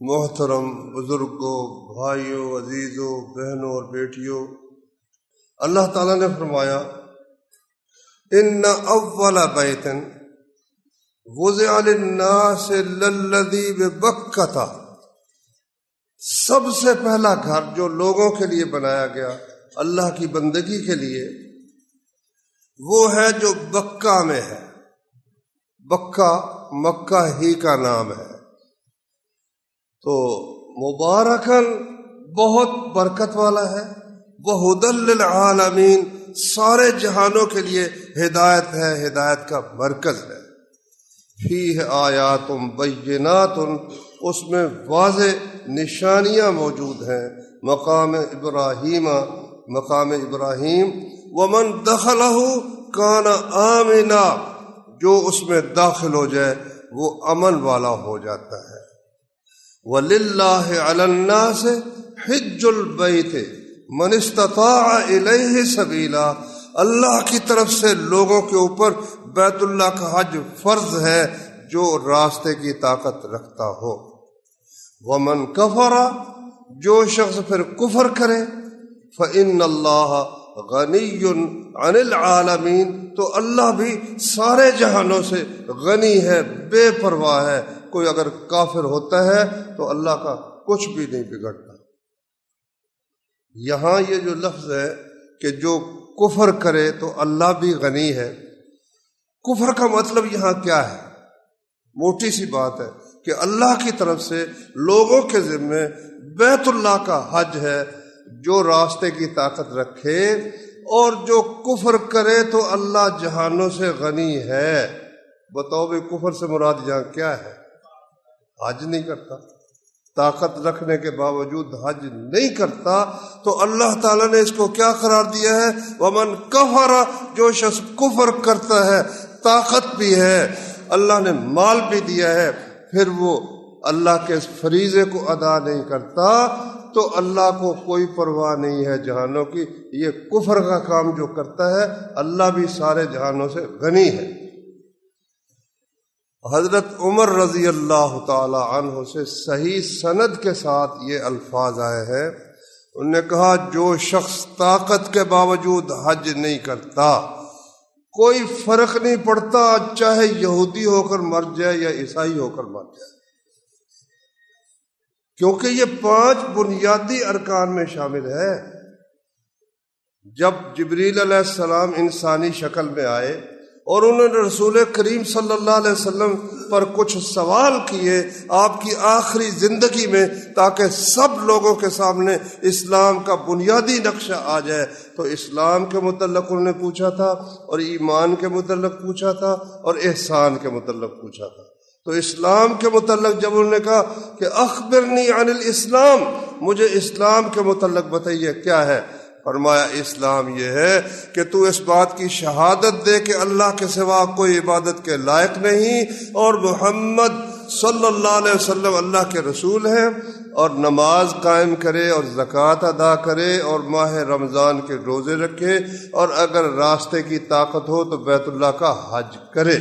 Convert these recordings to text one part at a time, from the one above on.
محترم بزرگوں، بھائیوں، عزیزوں، بہنوں اور بیٹیوں، اللہ تعالیٰ نے فرمایا، ان اول بیتن وضع للناس للذی ببکتا سب سے پہلا گھر جو لوگوں کے لیے بنایا گیا، اللہ کی بندگی کے لیے، وہ ہے جو بکہ میں ہے۔ بکہ مکہ ہی کا نام ہے۔ تو مبارکن بہت برکت والا ہے۔ وہ حدل سارے جہانوں کے لیے ہدایت ہے، ہدایت کا مرکز ہے۔ فی آیات بینات اس میں واضح نشانیاں موجود ہیں۔ مقام ابراہیم مقام ابراہیم۔ ومن دخل کانا آمنا۔ جو اس میں داخل ہو جائے، وہ امن والا ہو جاتا ہے۔ وَلِلَّهِ عَلَى النَّاسِ حِجُّ الْبَيْتِ مَنِ اسْتَطَاعَ إِلَيْهِ سَبِيلًا اللہ کی طرف سے لوگوں کے اوپر بیت اللہ کا حج فرض ہے جو راستے کی طاقت رکھتا ہو۔ ومن کفرا جو شخص پھر کفر کرے، فَإِنَّ اللَّهَ غَنِيٌّ عَنِ الْعَالَمِينَ۔ تو اللہ بھی سارے جہانوں سے غنی ہے، بے پرواہ ہے۔ کوئی اگر کافر ہوتا ہے تو اللہ کا کچھ بھی نہیں بگڑتا۔ یہاں یہ جو لفظ ہے کہ جو کفر کرے تو اللہ بھی غنی ہے۔ کفر کا مطلب یہاں کیا ہے؟ موٹی سی بات ہے کہ اللہ کی طرف سے لوگوں کے ذمے بیت اللہ کا حج ہے، جو راستے کی طاقت رکھے اور جو کفر کرے تو اللہ جہانوں سے غنی ہے۔ بتاؤ بھی کفر سے مراد یہاں کیا ہے؟ حج نہیں کرتا، طاقت رکھنے کے باوجود حج نہیں کرتا، تو اللہ تعالیٰ نے اس کو کیا قرار دیا ہے؟ ومن کفرا جو شخص کفر کرتا ہے، طاقت بھی ہے، اللہ نے مال بھی دیا ہے، پھر وہ اللہ کے اس فریضے کو ادا نہیں کرتا، تو اللہ کو کوئی پرواہ نہیں ہے جہانوں کی۔ یہ کفر کا کام جو کرتا ہے، اللہ بھی سارے جہانوں سے غنی ہے۔ حضرت عمر رضی اللہ تعالی عنہ سے صحیح سند کے ساتھ یہ الفاظ آئے ہیں۔ انہوں نے کہا، جو شخص طاقت کے باوجود حج نہیں کرتا، کوئی فرق نہیں پڑتا چاہے یہودی ہو کر مر جائے یا عیسائی ہو کر مر جائے۔ کیونکہ یہ پانچ بنیادی ارکان میں شامل ہے۔ جب جبریل علیہ السلام انسانی شکل میں آئے اور انہوں نے رسول کریم صلی اللہ علیہ وسلم پر کچھ سوال کیے آپ کی آخری زندگی میں تاکہ سب لوگوں کے سامنے اسلام کا بنیادی نقشہ آ جائے۔ تو اسلام کے متعلق انہوں نے پوچھا تھا اور ایمان کے متعلق پوچھا تھا اور احسان کے متعلق پوچھا تھا۔ تو اسلام کے متعلق جب انہوں نے کہا کہ اخبرنی عن الاسلام، مجھے اسلام کے متعلق بتائیے کیا ہے؟ فرمایا، اسلام یہ ہے کہ تو اس بات کی شہادت دے کہ اللہ کے سوا کوئی عبادت کے لائق نہیں اور محمد صلی اللہ علیہ وسلم اللہ کے رسول ہیں اور نماز قائم کرے اور زکوٰۃ ادا کرے اور ماہ رمضان کے روزے رکھے اور اگر راستے کی طاقت ہو تو بیت اللہ کا حج کرے۔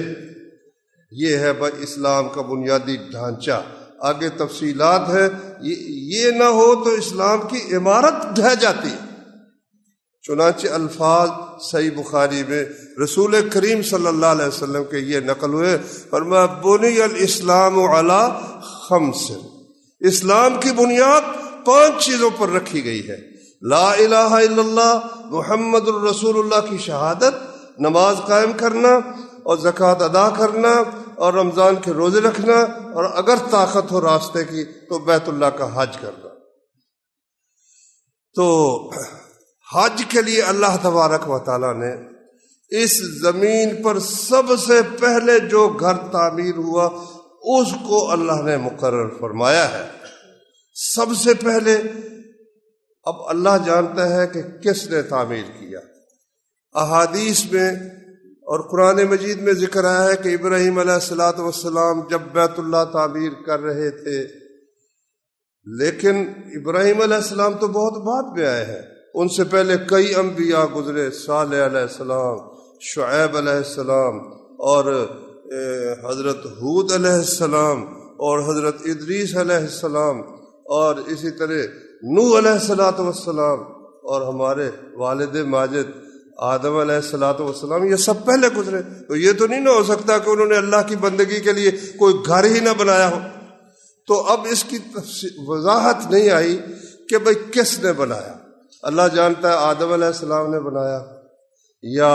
یہ ہے بھائی اسلام کا بنیادی ڈھانچہ۔ آگے تفصیلات ہے یہ نہ ہو تو اسلام کی عمارت ڈھہ جاتی۔ ہے چنانچہ الفاظ صحیح بخاری میں رسول کریم صلی اللہ علیہ وسلم کے یہ نقل ہوئے اور میں بنی الاسلام علی خمس۔ اسلام کی بنیاد پانچ چیزوں پر رکھی گئی ہے؟ لا الہ الا اللہ، محمد الرسول اللہ کی شہادت، نماز قائم کرنا اور زکوٰۃ ادا کرنا اور رمضان کے روزے رکھنا اور اگر طاقت ہو راستے کی تو بیت اللہ کا حج کرنا۔ تو حج کے لیے اللہ تبارک و تعالیٰ نے اس زمین پر سب سے پہلے جو گھر تعمیر ہوا، اس کو اللہ نے مقرر فرمایا ہے۔ سب سے پہلے، اب اللہ جانتا ہے کہ کس نے تعمیر کیا۔ احادیث میں اور قرآن مجید میں ذکر آیا ہے کہ ابراہیم علیہ السلاۃ والسلام جب بیت اللہ تعمیر کر رہے تھے۔ لیکن ابراہیم علیہ السلام تو بہت بعد میں آئے ہیں۔ ان سے پہلے کئی انبیاء گزرے، صالح علیہ السلام، شعیب علیہ السلام اور حضرت حود علیہ السلام اور حضرت ادریس علیہ السلام اور اسی طرح نو علیہ السلاۃ والسلام اور ہمارے والد ماجد، آدم علیہ السلاۃ والسلام، یہ سب پہلے گزرے۔ تو یہ تو نہیں نہ ہو سکتا کہ انہوں نے اللہ کی بندگی کے لیے کوئی گھر ہی نہ بنایا ہو۔ تو اب اس کی وضاحت نہیں آئی کہ بھائی کس نے بنایا۔ اللہ جانتا ہے آدم علیہ السلام نے بنایا یا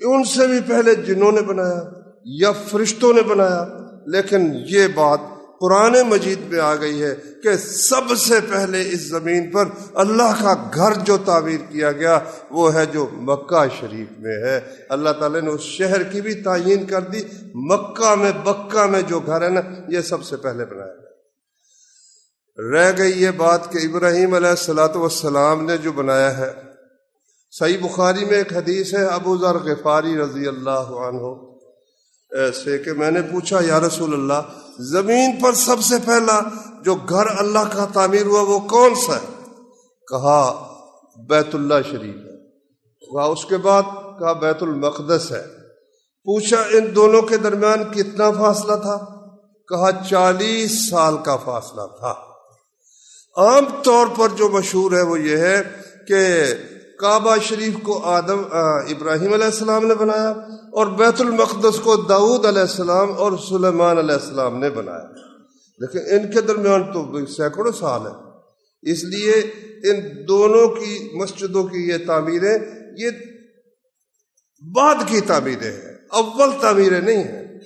ان سے بھی پہلے جنہوں نے بنایا یا فرشتوں نے بنایا، لیکن یہ بات قرآن مجید میں آ گئی ہے کہ سب سے پہلے اس زمین پر اللہ کا گھر جو تعمیر کیا گیا وہ ہے جو مکہ شریف میں ہے۔ اللہ تعالیٰ نے اس شہر کی بھی تعین کر دی، مکہ میں بکہ میں جو گھر ہے نا، یہ سب سے پہلے بنایا۔ گیا رہ گئی یہ بات کہ ابراہیم علیہ السلاۃ والسلام نے جو بنایا ہے۔ صحیح بخاری میں ایک حدیث ہے، ابو ذر غفاری رضی اللہ عنہ۔ سے کہ میں نے پوچھا، یا رسول اللہ، زمین پر سب سے پہلا جو گھر اللہ کا تعمیر ہوا وہ کون سا ہے؟ کہا، بیت اللہ شریف۔ ہے کہا، اس کے بعد کہا، بیت المقدس ہے۔ پوچھا، ان دونوں کے درمیان کتنا فاصلہ تھا؟ کہا، چالیس سال کا فاصلہ تھا۔ عام طور پر جو مشہور ہے وہ یہ ہے کہ کعبہ شریف کو آدم ابراہیم علیہ السلام نے بنایا اور بیت المقدس کو داود علیہ السلام اور سلیمان علیہ السلام نے بنایا۔ لیکن ان کے درمیان تو سینکڑوں سال ہے اس لیے ان دونوں کی، مسجدوں کی یہ تعمیریں، یہ بعد کی تعمیریں ہیں۔ اول تعمیریں نہیں ہیں۔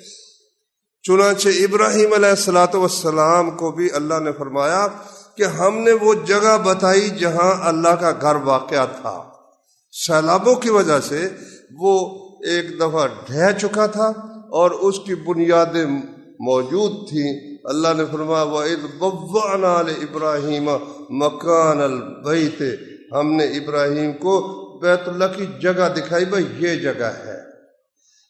چنانچہ ابراہیم علیہ السلاۃ والسلام کو بھی اللہ نے فرمایا کہ ہم نے وہ جگہ بتائی جہاں اللہ کا گھر واقع تھا۔ سیلابوں کی وجہ سے وہ ایک دفعہ ڈھہ چکا تھا اور اس کی بنیادیں موجود تھیں۔ اللہ نے فرمایا وہ ابراہیم مکان البیت ہم نے ابراہیم کو بیت اللہ کی جگہ دکھائی، بھائی یہ جگہ ہے۔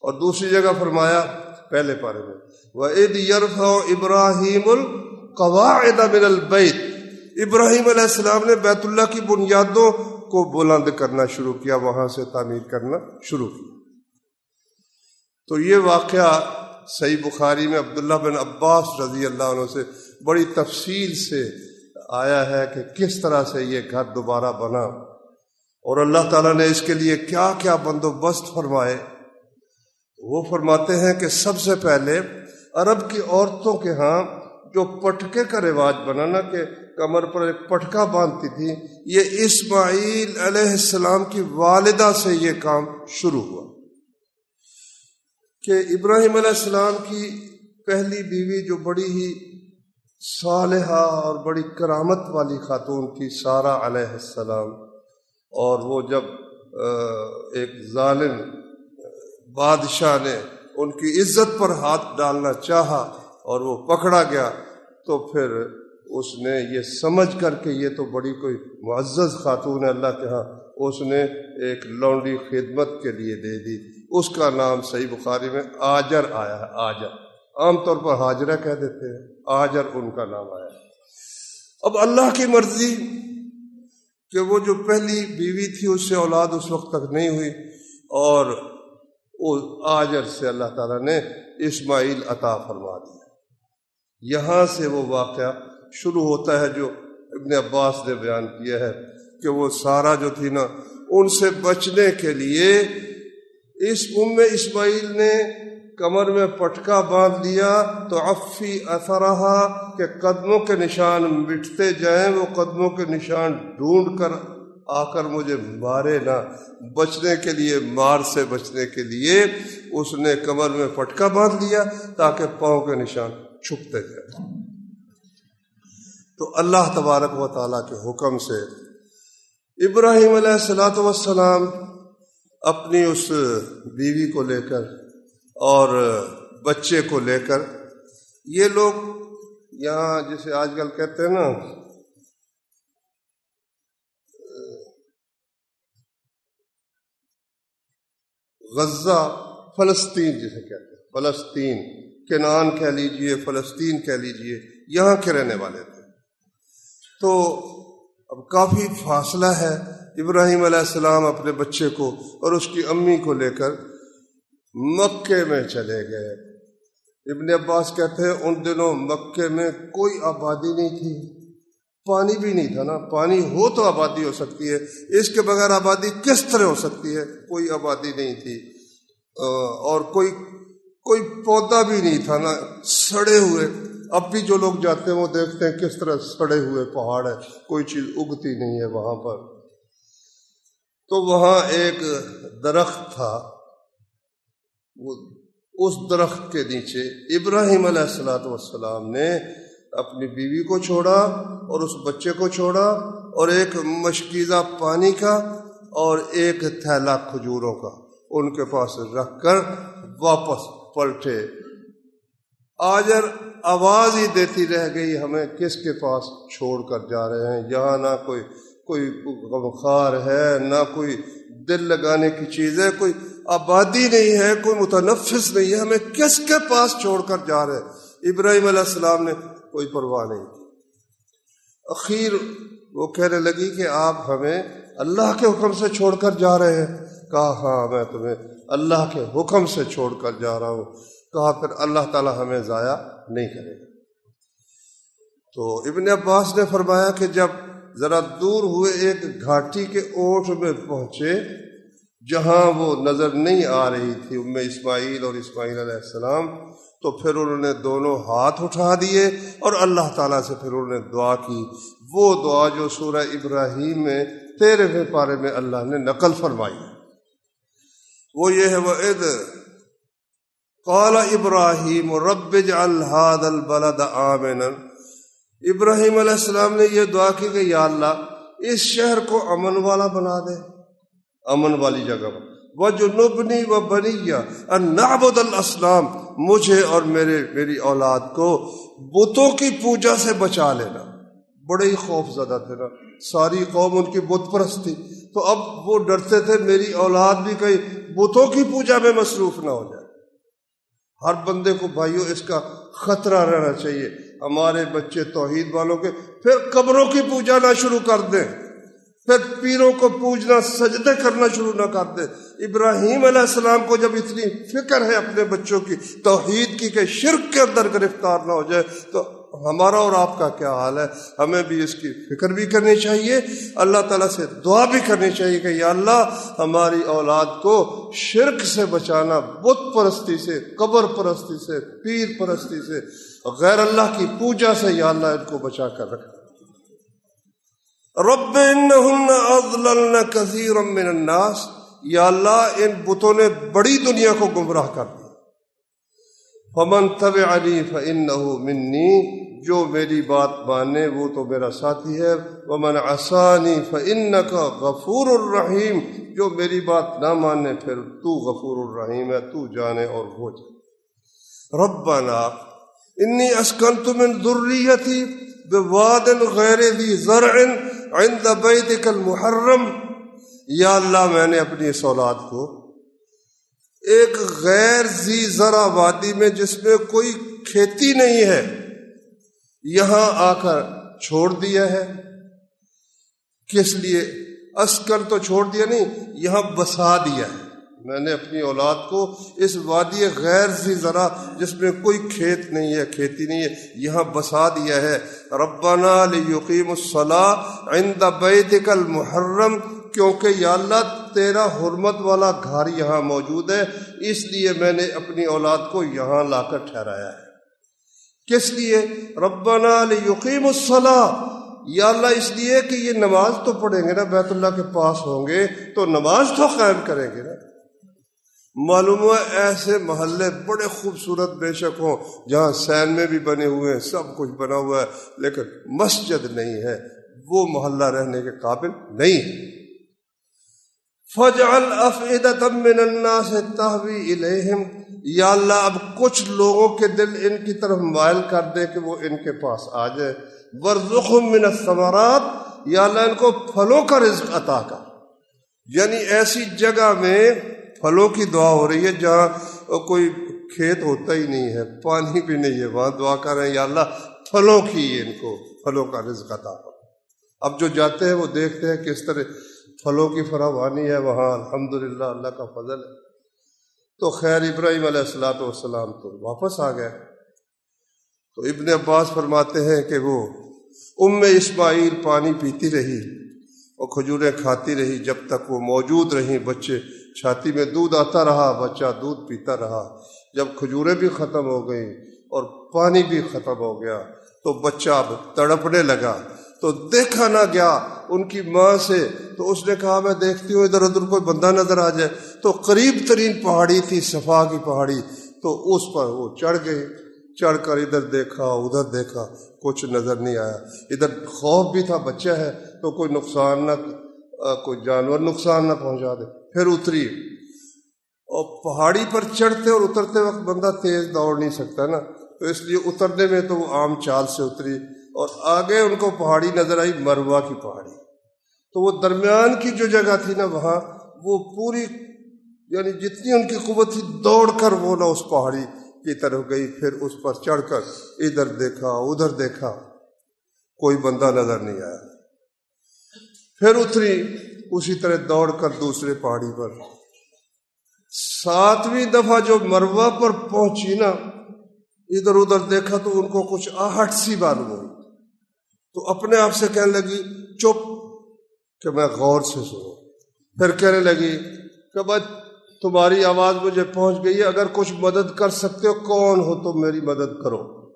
اور دوسری جگہ فرمایا پہلے پارے میں وہ عید یرف ابراہیم القواعد من البیت ابراہیم علیہ السلام نے بیت اللہ کی بنیادوں کو بلند کرنا شروع کیا، وہاں سے تعمیر کرنا شروع کیا۔ تو یہ واقعہ صحیح بخاری میں عبداللہ بن عباس رضی اللہ عنہ سے بڑی تفصیل سے آیا ہے کہ کس طرح سے یہ گھر دوبارہ بنا۔ اور اللہ تعالیٰ نے اس کے لیے کیا کیا بندوبست فرمائے۔ وہ فرماتے ہیں کہ سب سے پہلے عرب کی عورتوں کے ہاں جو پٹکے کا رواج بنا نا کہ کمر پر ایک پٹکا باندھتی تھی۔ یہ اسماعیل علیہ السلام کی والدہ سے یہ کام شروع ہوا۔ کہ ابراہیم علیہ السلام کی پہلی بیوی جو بڑی ہی صالحہ اور بڑی کرامت والی خاتون تھی سارا علیہ السلام۔ اور وہ جب ایک ظالم بادشاہ نے ان کی عزت پر ہاتھ ڈالنا چاہا اور وہ پکڑا گیا، تو پھر اس نے یہ سمجھ کر کے یہ تو بڑی کوئی معزز خاتون ہے اللہ کے ہاں اس نے ایک لونڈی خدمت کے لیے دے دی۔ اس کا نام صحیح بخاری میں آجر آیا ہے، آجر۔ عام طور پر حاجرہ کہہ دیتے ہیں، آجر ان کا نام آیا ہے۔ اب اللہ کی مرضی کہ وہ جو پہلی بیوی تھی، اس سے اولاد اس وقت تک نہیں ہوئی۔ اور آجر سے اللہ تعالیٰ نے اسماعیل عطا فرما دیا۔ یہاں سے وہ واقعہ شروع ہوتا ہے جو ابن عباس نے بیان کیا ہے کہ وہ سارا جو تھی نا، ان سے بچنے کے لیے اس ام اسماعیل نے کمر میں پٹکا باندھ لیا تو افی اثرہ کہ قدموں کے نشان مٹتے جائیں، وہ قدموں کے نشان ڈھونڈ کر آ کر مجھے مارے نہ بچنے کے لیے، مار سے بچنے کے لیے اس نے کمر میں پٹکا باندھ لیا تاکہ پاؤں کے نشان چھپتے گئے تو اللہ تبارک و تعالیٰ کے حکم سے ابراہیم علیہ السلاۃ وسلام اپنی اس بیوی کو لے کر اور بچے کو لے کر، یہ لوگ یہاں جسے آج کل کہتے ہیں نا، غزہ فلسطین جسے کہتے ہیں، فلسطین، کنان کہہ لیجیے، فلسطین کہہ لیجیے، یہاں کے رہنے والے تھے۔ تو اب کافی فاصلہ ہے ابراہیم علیہ السلام اپنے بچے کو اور اس کی امی کو لے کر مکے میں چلے گئے۔ ابن عباس کہتے ہیں، ان دنوں مکے میں کوئی آبادی نہیں تھی۔ پانی بھی نہیں تھا نا۔ پانی ہو تو آبادی ہو سکتی ہے۔ اس کے بغیر آبادی کس طرح ہو سکتی ہے؟ کوئی آبادی نہیں تھی۔ اور کوئی کوئی پودا بھی نہیں تھا نا۔ سڑے ہوئے اب بھی جو لوگ جاتے ہیں وہ دیکھتے ہیں کس طرح سڑے ہوئے پہاڑ ہے کوئی چیز اگتی نہیں ہے وہاں پر۔ تو وہاں ایک درخت تھا، وہ اس درخت کے نیچے ابراہیم علیہ السلاۃ والسلام نے اپنی بیوی کو چھوڑا اور اس بچے کو چھوڑا اور ایک مشکیزہ پانی کا اور ایک تھیلا کھجوروں کا ان کے پاس رکھ کر واپس پلٹے۔ آجر آواز ہی دیتی رہ گئی ہمیں کس کے پاس چھوڑ کر جا رہے ہیں؟ یہاں نہ کوئی کوئی غمخار ہے، نہ کوئی دل لگانے کی چیز ہے، کوئی آبادی نہیں ہے، کوئی متنفس نہیں ہے۔ ہمیں کس کے پاس چھوڑ کر جا رہے ہیں؟ ابراہیم علیہ السلام نے کوئی پرواہ نہیں کی۔ اخیر وہ کہنے لگی کہ آپ ہمیں اللہ کے حکم سے چھوڑ کر جا رہے ہیں۔ کہا ہاں میں تمہیں اللہ کے حکم سے چھوڑ کر جا رہا ہوں۔ کہا پھر اللہ تعالی ہمیں ضائع نہیں کرے گا۔ تو ابن عباس نے فرمایا کہ جب ذرا دور ہوئے ایک گھاٹی کے اوٹ میں پہنچے، جہاں وہ نظر نہیں آ رہی تھی ام اسماعیل اور اسماعیل علیہ السلام، تو پھر انہوں نے دونوں ہاتھ اٹھا دیے اور اللہ تعالیٰ سے پھر انہوں نے دعا کی۔ وہ دعا جو سورہ ابراہیم میں، تیرہویں پارے میں اللہ نے نقل فرمائی۔ وہ یہ ہے وہ عید قال ابراہیم رب الحاد البلد آمن ابراہیم علیہ السلام نے یہ دعا کی کہ یا اللہ، اس شہر کو امن والا بنا دے، امن والی جگہ پر وہ جنوبنی و بنیا نابود الاسلام مجھے اور میرے، میری اولاد کو بتوں کی پوجا سے بچا لینا۔ بڑے ہی خوف زدہ تھے نا۔ ساری قوم ان کی بت پرست تھی۔ تو اب وہ ڈرتے تھے، میری اولاد بھی کہیں بتوں کی پوجا میں مصروف نہ ہو جائے۔ ہر بندے کو بھائیوں اس کا خطرہ رہنا چاہیے۔ ہمارے بچے توحید والوں کے، پھر قبروں کی پوجا نہ شروع کر دیں۔ پھر پیروں کو پوجنا، سجدے کرنا شروع نہ کر دیں۔ ابراہیم علیہ السلام کو جب اتنی فکر ہے اپنے بچوں کی، توحید کی کہ شرک کے اندر گرفتار نہ ہو جائے، تو ہمارا اور آپ کا کیا حال ہے؟ ہمیں بھی اس کی فکر بھی کرنی چاہیے۔ اللہ تعالیٰ سے دعا بھی کرنی چاہیے کہ یا اللہ ہماری اولاد کو شرک سے بچانا، بت پرستی سے، قبر پرستی سے، پیر پرستی سے، غیر اللہ کی پوجا سے یا اللہ ان کو بچا کر رکھنا رب اضللن کثیر من الناس۔ یا اللہ ان بتوں نے بڑی دنیا کو گمراہ کر دیا فمن تبعنی فانه منی جو میری بات مانے وہ تو میرا ساتھی ہے۔ ومن عصانی فانك غفور الرحیم جو میری بات نہ مانے پھر تو غفور الرحیم ہے، تو جانے اور ہو جائے ربنا انی اسکنت من ذریتی بواد غیر ذی زرع عند بیتک المحرم۔ یا اللہ، میں نے اپنی اس اولاد کو ایک غیر زی ذرا وادی میں جس میں کوئی کھیتی نہیں ہے، یہاں آ کر چھوڑ دیا ہے۔ کس لیے؟ اسکر تو چھوڑ دیا نہیں، یہاں بسا دیا ہے۔ میں نے اپنی اولاد کو اس وادی غیر سی ذرا جس میں کوئی کھیت نہیں ہے، کھیتی نہیں ہے، یہاں بسا دیا ہے۔ ربنا لیقیم الصلاح عند بیتک المحرم کیونکہ یا اللہ تیرا حرمت والا گھر یہاں موجود ہے، اس لیے میں نے اپنی اولاد کو یہاں لا کر ٹھہرایا ہے۔ کس لیے؟ ربنا لیقیم الصلاح یا اللہ، اس لیے کہ یہ نماز تو پڑھیں گے نا، بیت اللہ کے پاس ہوں گے تو نماز تو قائم کریں گے نا۔ معلوم ہوا ایسے محلے بڑے خوبصورت بے شک ہوں، جہاں سین میں بھی بنے ہوئے ہیں، سب کچھ بنا ہوا ہے، لیکن مسجد نہیں ہے۔ وہ محلہ رہنے کے قابل نہیں۔ ہے فجعل افعدت من الناس تحوی الیہم یا اللہ، اب کچھ لوگوں کے دل ان کی طرف مائل کر دے کہ وہ ان کے پاس آ جائے۔ ورزقهم من الثمرات۔ یا اللہ، ان کو پھلوں کا رزق عطا کر۔ یعنی ایسی جگہ میں پھلوں کی دعا ہو رہی ہے جہاں کوئی کھیت ہوتا ہی نہیں ہے، پانی بھی نہیں ہے۔ وہاں دعا کر رہے ہیں، یا اللہ، پھلوں کی ان کو، پھلوں کا رزق عطا کر۔ اب جو جاتے ہیں، وہ دیکھتے ہیں کس طرح پھلوں کی فراوانی ہے، وہاں الحمدللہ اللہ کا فضل ہے۔ تو خیر ابراہیم علیہ السلاۃ والسلام تو واپس آ گئے۔ تو ابن عباس فرماتے ہیں کہ وہ ام اسماعیل پانی پیتی رہی اور کھجوریں کھاتی رہی۔ جب تک وہ موجود رہیں، بچے چھاتی میں دودھ آتا رہا، بچہ دودھ پیتا رہا۔ جب کھجوریں بھی ختم ہو گئیں اور پانی بھی ختم ہو گیا، تو بچہ اب تڑپنے لگا۔ تو دیکھا نہ گیا ان کی ماں سے تو اس نے کہا، میں دیکھتی ہوں ادھر ادھر کوئی بندہ نظر آ جائے. تو قریب ترین پہاڑی تھی، صفا کی پہاڑی، تو اس پر وہ چڑھ گئی، چڑھ کر ادھر دیکھا ادھر دیکھا، کچھ نظر نہیں آیا۔ ادھر خوف بھی تھا، بچہ ہے، تو کوئی نقصان نہ، کوئی جانور نقصان نہ پہنچا دے، پھر اتری۔ اور پہاڑی پر چڑھتے اور اترتے وقت بندہ تیز دوڑ نہیں سکتا نا، تو اس لیے اترنے میں تو وہ عام چال سے اتری۔ اور آگے ان کو پہاڑی نظر آئی مروا کی پہاڑی۔ تو وہ درمیان کی جو جگہ تھی نا، وہاں وہ پوری یعنی جتنی ان کی قوت تھی، دوڑ کر وہ نہ اس پہاڑی کی طرف گئی، پھر اس پر چڑھ کر ادھر دیکھا ادھر دیکھا، کوئی بندہ نظر نہیں آیا۔ پھر اتری، اسی طرح دوڑ کر دوسرے پہاڑی پر۔ ساتویں دفعہ جو مروا پر پہنچی نا، ادھر ادھر دیکھا تو ان کو کچھ آہٹ سی معلوم ہوئی۔ تو اپنے آپ سے کہنے لگی، چپ. کہ میں غور سے سنوں۔ پھر کہنے لگی، کہ بس تمہاری آواز مجھے پہنچ گئی ہے، اگر کچھ مدد کر سکتے ہو، کون ہو تو میری مدد کرو؟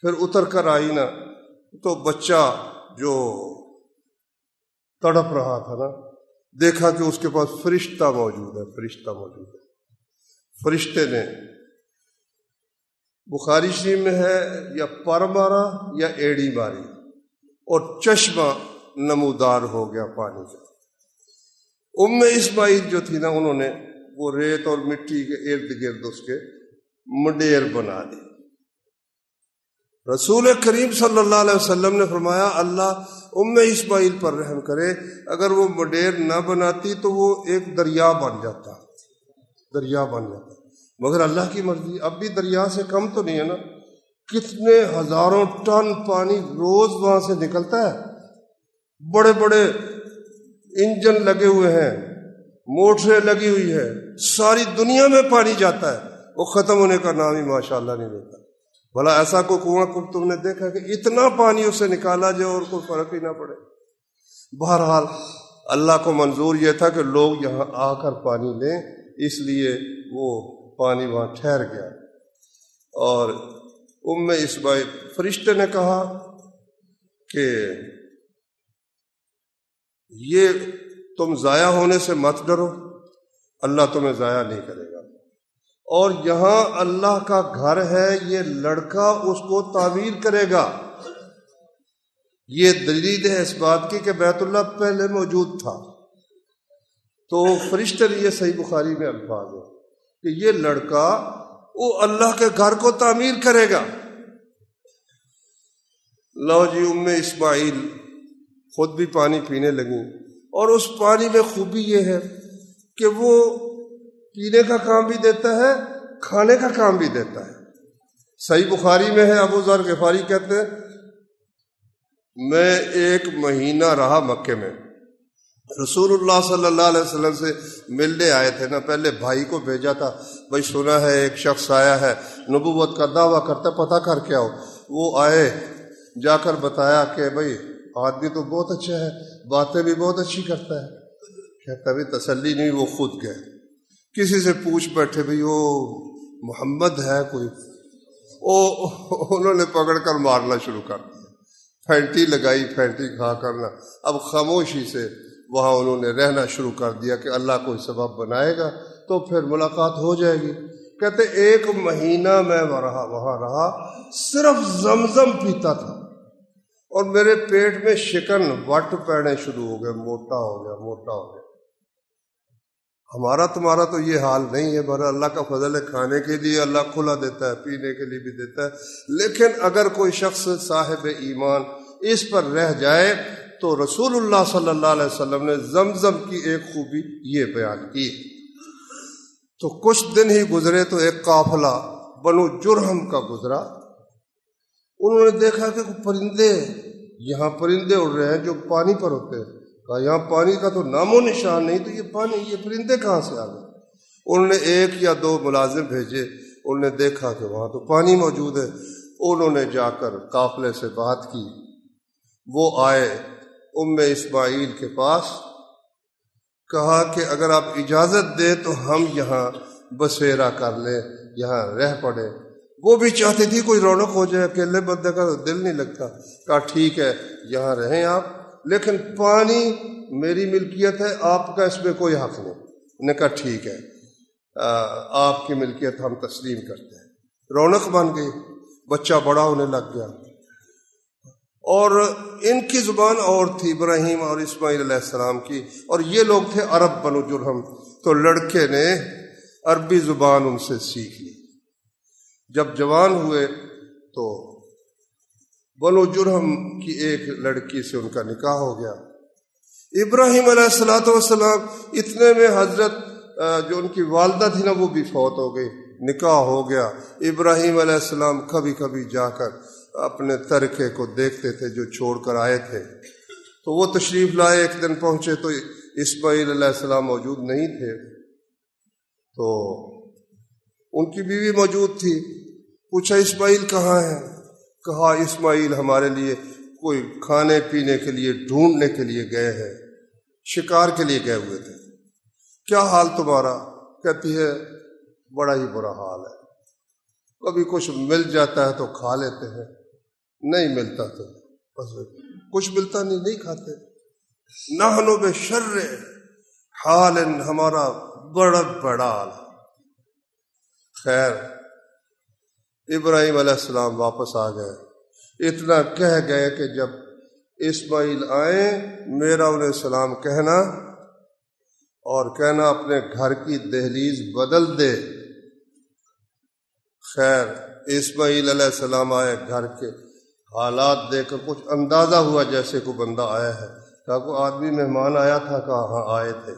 پھر اتر کر آئی نا تو بچہ جو تڑپ رہا تھا نا، دیکھا کہ اس کے پاس فرشتہ موجود ہے، فرشتہ موجود ہے۔ فرشتے نے بخاری شریف میں ہے یا پر مارا یا ایڑی ماری۔ اور چشمہ نمودار ہو گیا پانی کا ام اسماعیل جو تھی نا، انہوں نے وہ ریت اور مٹی کے ارد گرد اس کے مڈیر بنا دی رسول کریم صلی اللہ علیہ وسلم نے فرمایا، اللہ ام اسماعیل پر رحم کرے، اگر وہ مڈیر نہ بناتی تو وہ ایک دریا بن جاتا۔ دریا بن جاتا۔ مگر اللہ کی مرضی، اب بھی دریا سے کم تو نہیں ہے نا۔ کتنے ہزاروں ٹن پانی روز وہاں سے نکلتا ہے۔ بڑے بڑے انجن لگے ہوئے ہیں، موٹریں لگی ہوئی ہے ساری دنیا میں پانی جاتا ہے۔ وہ ختم ہونے کا نام ہی ماشاء اللہ نہیں لیتا۔ بھلا ایسا کو کنواں کو تم نے دیکھا کہ اتنا پانی اسے نکالا جائے اور کوئی فرق ہی نہ پڑے۔ بہرحال اللہ کو منظور یہ تھا کہ لوگ یہاں آ کر پانی لیں، اس لیے وہ پانی وہاں ٹھہر گیا۔ اور ام اسماعیل۔ فرشتے نے کہا کہ یہ تم ضائع ہونے سے مت ڈرو، اللہ تمہیں ضائع نہیں کرے گا۔ اور یہاں اللہ کا گھر ہے، یہ لڑکا اس کو تعمیر کرے گا۔ یہ دلیل ہے اس بات کی کہ بیت اللہ پہلے موجود تھا۔ تو فرشتے یہ صحیح بخاری میں الفاظ ہے کہ یہ لڑکا وہ اللہ کے گھر کو تعمیر کرے گا۔ لو جی ام اسماعیل خود بھی پانی پینے لگی اور اس پانی میں خوبی یہ ہے کہ وہ پینے کا کام بھی دیتا ہے، کھانے کا کام بھی دیتا ہے۔ صحیح بخاری میں ہے، ابو ذر غفاری کہتے ہیں، میں ایک مہینہ رہا مکے میں۔ رسول اللہ صلی اللہ علیہ وسلم سے ملنے آئے تھے۔ نا پہلے بھائی کو بھیجا تھا، بھائی سنا ہے، ایک شخص آیا ہے، نبوت کا دعویٰ کرتا پتہ کر کے آؤ۔ وہ آئے، جا کر بتایا کہ بھائی، آدمی تو بہت اچھا ہے، باتیں بھی بہت اچھی کرتا ہے۔ کہتا بھی تسلی نہیں، وہ خود گئے۔ کسی سے پوچھ بیٹھے، بھائی، وہ محمد ہے کوئی؟ او انہوں نے پکڑ کر مارنا شروع کر دیا۔ پھینٹی لگائی، پھینٹی کھا کرنا اب خاموشی سے وہاں انہوں نے رہنا شروع کر دیا کہ اللہ کوئی سبب بنائے گا تو پھر ملاقات ہو جائے گی۔ کہتے ایک مہینہ میں رہا وہاں رہا، صرف زمزم پیتا تھا۔ اور میرے پیٹ میں شکن وٹ پڑنے شروع ہو گئے، موٹا ہو گیا، موٹا ہو گیا۔ ہمارا تمہارا تو یہ حال نہیں ہے بر اللہ کا فضل ہے، کھانے کے لیے اللہ کھلا دیتا ہے، پینے کے لیے بھی دیتا ہے۔ لیکن اگر کوئی شخص صاحب ایمان اس پر رہ جائے تو رسول اللہ صلی اللہ علیہ وسلم نے زمزم کی ایک خوبی یہ بیان کی۔ تو کچھ دن ہی گزرے تو ایک قافلہ بنو جرہم کا گزرا۔ انہوں نے دیکھا کہ پرندے یہاں پرندے اڑ رہے ہیں جو پانی پر ہوتے ہیں۔ کہا، یہاں پانی کا تو نام و نشان نہیں تو یہ پانی، یہ پرندے کہاں سے آ گئے؟ انہوں نے ایک یا دو ملازم بھیجے۔ انہوں نے دیکھا کہ وہاں تو پانی موجود ہے۔ انہوں نے جا کر قافلے سے بات کی۔ وہ آئے۔ ام اسماعیل کے پاس، کہا کہ اگر آپ اجازت دیں تو ہم یہاں بسیرا کر لیں، یہاں رہ پڑے۔ وہ بھی چاہتی تھی کوئی رونق ہو جائے، اکیلے بندے کا دل نہیں لگتا۔ کہا، ٹھیک ہے، یہاں رہیں آپ، لیکن پانی میری ملکیت ہے، آپ کا اس میں کوئی حق نہیں۔ نے کہا، ٹھیک ہے آپ کی ملکیت ہم تسلیم کرتے ہیں۔ رونق بن گئی، بچہ بڑا ہونے لگ گیا۔ اور ان کی زبان اور تھی ابراہیم اور اسماعیل علیہ السلام کی، اور یہ لوگ تھے عرب بنو جرہم۔ تو لڑکے نے عربی زبان ان سے سیکھ لی۔ جب جوان ہوئے تو بنو جرہم کی ایک لڑکی سے ان کا نکاح ہو گیا۔ ابراہیم علیہ السلاۃ والسلام، اتنے میں حضرت جو ان کی والدہ تھی نا، وہ بھی فوت ہو گئی، نکاح ہو گیا۔ ابراہیم علیہ السلام کبھی کبھی جا کر اپنے ترکے کو دیکھتے تھے جو چھوڑ کر آئے تھے۔ تو وہ تشریف لائے، ایک دن پہنچے تو اسماعیل علیہ السلام موجود نہیں تھے۔ تو ان کی بیوی موجود تھی۔ پوچھا، اسماعیل کہاں ہے؟ کہا، اسماعیل ہمارے لیے کوئی کھانے پینے کے لیے ڈھونڈنے کے لیے گئے ہیں۔ شکار کے لیے گئے ہوئے تھے۔ کیا حال تمہارا؟ کہتی ہے، بڑا ہی برا حال ہے۔ کبھی کچھ مل جاتا ہے تو کھا لیتے ہیں۔ نہیں ملتا تو۔ بس کچھ ملتا نہیں نہیں کھاتے۔ نہ بے شر حال ہمارا بڑا بڑا خیر، ابراہیم علیہ السلام واپس آ گئے۔ اتنا کہہ گئے کہ جب اسماعیل آئے، میرا انہیں سلام کہنا اور کہنا اپنے گھر کی دہلیز بدل دے۔ خیر، اسماعیل علیہ السلام آئے گھر کے۔ حالات دیکھ کر کچھ اندازہ ہوا جیسے کوئی بندہ آیا ہے۔ کہا کوئی آدمی مہمان آیا تھا، کہا ہاں آئے تھے۔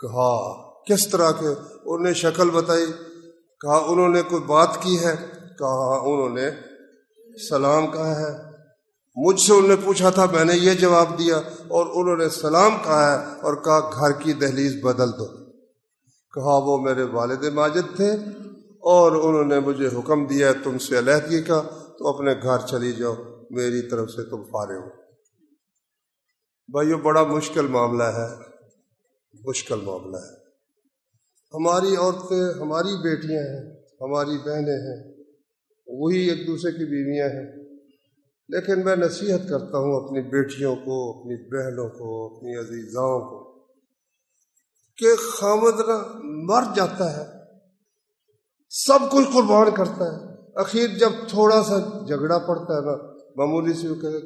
کہا کس طرح کے؟ انہوں نے شکل بتائی۔ کہا انہوں نے کوئی بات کی ہے؟ کہا ہاں، انہوں نے سلام کہا ہے۔ مجھ سے انہوں نے پوچھا تھا، میں نے یہ جواب دیا اور انہوں نے سلام کہا ہے اور کہا گھر کی دہلیز بدل دو۔ کہا وہ میرے والد ماجد تھے اور انہوں نے مجھے حکم دیا تم سے علیحدگی کا۔ تو اپنے گھر چلی جاؤ، میری طرف سے تم فارے ہو۔ بھائیو بڑا مشکل معاملہ ہے۔ مشکل معاملہ ہے۔ ہماری عورتیں، ہماری بیٹیاں ہیں، ہماری بہنیں ہیں، وہی ایک دوسرے کی بیویاں ہیں۔ لیکن میں نصیحت کرتا ہوں اپنی بیٹیوں کو، اپنی بہنوں کو، اپنی عزیزاؤں کو کہ خامدنا مر جاتا ہے، سب کچھ قربان کرتا ہے۔ اخیر جب تھوڑا سا جھگڑا پڑتا ہے نا، معمولی سے وہ کہ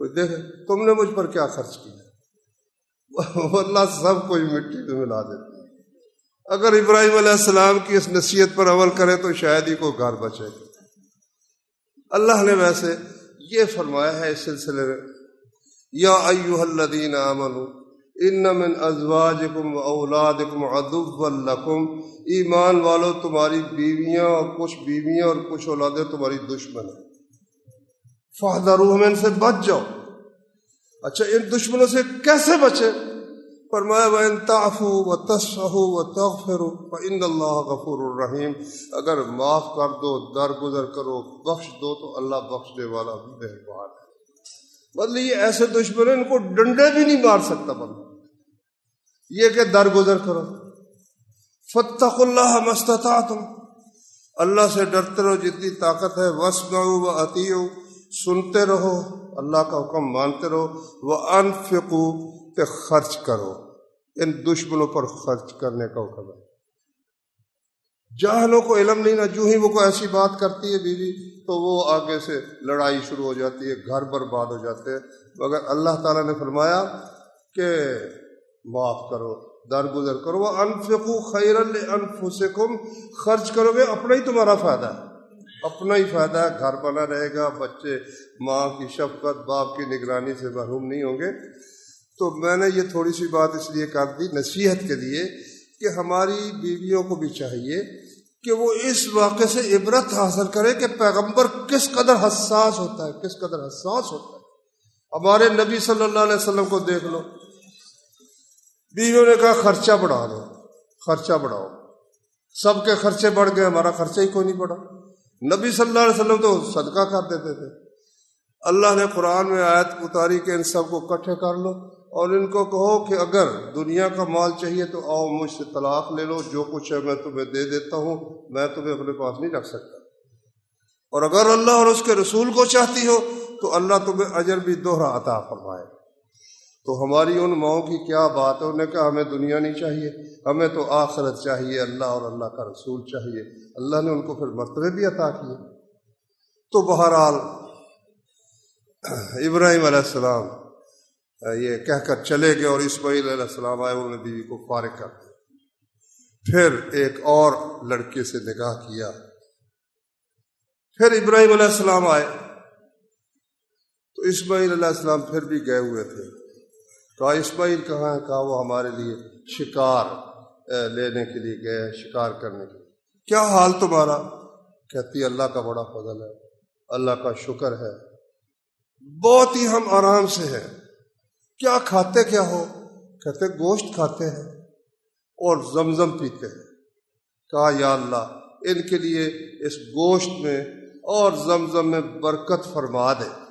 کوئی دیکھے تم نے مجھ پر کیا خرچ کیا؟ اللہ سب کچھ مٹی میں ملا دیتا اگر ابراہیم علیہ السلام کی اس نصیحت پر عمل کرے تو شاید ہی کو گھر بچے۔ گا اللہ نے ویسے یہ فرمایا ہے اس سلسلے میں، یا ایوہ الذین آمنوا ان من ازواجکم و اولادکم عدو لکم، ایمان والو تمہاری بیویاں اور کچھ بیویاں اور کچھ اولادیں تمہاری دشمن ہیں۔ فہدروہ میں ان سے بچ جاؤ۔ اچھا ان دشمنوں سے کیسے بچے؟ فرمایا وہ انتافو و تصحو و تغفر ان اللہ غفور الرحیم اگر معاف کر دو در گزر کرو، بخش دو تو اللہ بخشنے والا بھی مہربان ہے۔ مطلب یہ ایسے دشمن ہیں، ان کو ڈنڈے بھی نہیں مار سکتا بندہ۔ یہ کہ در گزر کرو۔ فتق اللہ مستتا تم اللہ سے ڈرتے رہو، جتنی طاقت ہے وسم و عطی سنتے رہو، اللہ کا حکم مانتے رہو۔ وہ انفقو پہ خرچ کرو۔ ان دشمنوں پر خرچ کرنے کا حکم ہے۔ جاہلوں کو علم نہیں، نہ جو ہی وہ کو ایسی بات کرتی ہے، بیوی، تو وہ آگے سے لڑائی شروع ہو جاتی ہے، گھر برباد ہو جاتے ہیں۔ مگر اللہ تعالیٰ نے فرمایا کہ معاف کرو، درگزر کرو۔ وہ انفقو خیر انفسکم خرچ کرو گے، اپنا ہی تمہارا فائدہ ہے۔ اپنا ہی فائدہ ہے، گھر بنا رہے گا، بچے، ماں کی شفقت، باپ کی نگرانی سے محروم نہیں ہوں گے۔ تو میں نے یہ تھوڑی سی بات اس لیے کر دی نصیحت کے لیے کہ ہماری بیویوں کو بھی چاہیے کہ وہ اس واقعے سے عبرت حاصل کرے کہ پیغمبر کس قدر حساس ہوتا ہے، کس قدر حساس ہوتا ہے۔ ہمارے نبی صلی اللہ علیہ وسلم کو دیکھ لو۔ بیویوں نے کہا، خرچہ بڑھا دو، خرچہ بڑھاؤ۔ سب کے خرچے بڑھ گئے، ہمارا خرچہ ہی کوئی نہیں بڑھا۔ نبی صلی اللہ علیہ وسلم تو صدقہ کر دیتے تھے۔ اللہ نے قرآن میں آیت اتاری کہ ان سب کو کٹھے کر لو اور ان کو کہو کہ اگر دنیا کا مال چاہیے تو آؤ مجھ سے طلاق لے لو، جو کچھ ہے میں تمہیں دے دیتا ہوں، میں تمہیں اپنے پاس نہیں رکھ سکتا۔ اور اگر اللہ اور اس کے رسول کو چاہتی ہو تو اللہ تمہیں اجر بھی دوہرا عطا فرمائے۔ تو ہماری ان ماؤں کی کیا بات ہے؟ انہیں کہا، ہمیں دنیا نہیں چاہیے، ہمیں تو آخرت چاہیے، اللہ اور اللہ کا رسول چاہیے۔ اللہ نے ان کو پھر مرتبے بھی عطا کیے۔ تو بہرحال، ابراہیم علیہ السلام، یہ کہہ کر چلے گئے اور اسماعیل علیہ السلام آئے، انہوں نے بیوی کو فارغ کر دیا۔ پھر ایک اور لڑکے سے نگاہ کیا۔ پھر ابراہیم علیہ السلام آئے۔ تو اسماعیل علیہ السلام پھر بھی گئے ہوئے تھے۔ کہا اسماعیل کہاں ہے؟ کہا وہ ہمارے لیے شکار لینے کے لیے گئے ہیں، شکار کرنے کے لیے۔ کیا حال تمہارا؟ کہتی اللہ کا بڑا فضل ہے، اللہ کا شکر ہے۔ بہت ہی ہم آرام سے ہیں۔ کیا کھاتے کیا ہو؟ کہتے گوشت کھاتے ہیں اور زمزم پیتے ہیں۔ کہا، یا اللہ، ان کے لیے اس گوشت میں اور زمزم میں برکت فرما دے۔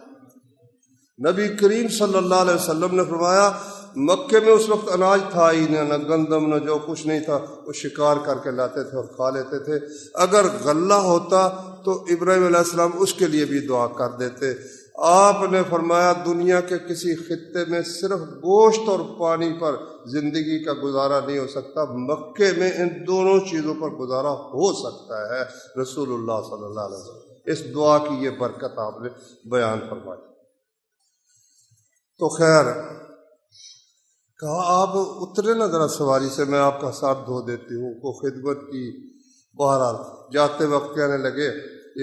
نبی کریم صلی اللہ علیہ وسلم نے فرمایا، مکے میں اس وقت اناج تھا ہی نہ نہ گندم، نہ جو کچھ نہیں تھا، وہ شکار کر کے لاتے تھے اور کھا لیتے تھے۔ اگر غلہ ہوتا تو ابراہیم علیہ السلام اس کے لیے بھی دعا کر دیتے۔ آپ نے فرمایا، دنیا کے کسی خطے میں صرف گوشت اور پانی پر زندگی کا گزارا نہیں ہو سکتا، مکے میں ان دونوں چیزوں پر گزارا ہو سکتا ہے۔ رسول اللہ صلی اللہ علیہ وسلم، اس دعا کی یہ برکت آپ نے بیان فرمائی۔ تو خیر، کہا، آپ اترے نا ذرا سواری سے، میں آپ کا ساتھ دھو دیتی ہوں کو خدمت کی بہرحال جاتے وقت کہنے لگے،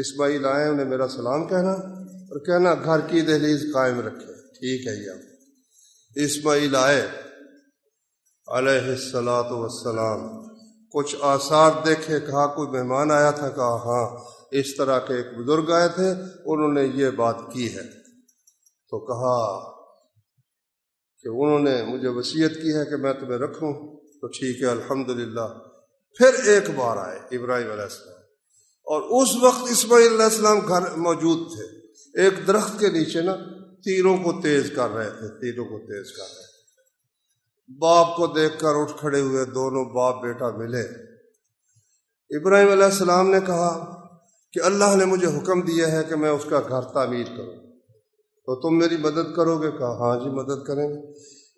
اسماعیل آئے، انہیں میرا سلام کہنا اور کہنا، گھر کی دہلیز قائم رکھے۔ ٹھیک ہے یہ اسماعیل آئے، علیہ السلاۃ وسلام کچھ آثار دیکھے، کہا، کوئی مہمان آیا تھا، کہا ہاں اس طرح کے ایک بزرگ آئے تھے، انہوں نے یہ بات کی ہے۔ تو کہا کہ انہوں نے مجھے وصیت کی ہے کہ میں تمہیں رکھوں، تو ٹھیک ہے الحمد پھر ایک بار آئے ابراہیم علیہ السلام۔ اور اس وقت اسماعیل علیہ السلام گھر موجود تھے۔ ایک درخت کے نیچے نا، تیروں کو تیز کر رہے تھے، تیروں کو تیز کر رہے تھے۔ باپ کو دیکھ کر اٹھ کھڑے ہوئے دونوں باپ بیٹا ملے۔ ابراہیم علیہ السلام نے کہا کہ اللہ نے مجھے حکم دیا ہے کہ میں اس کا گھر تعمیر کروں۔ تو تم میری مدد کرو گے؟ کہا ہاں جی مدد کریں گے۔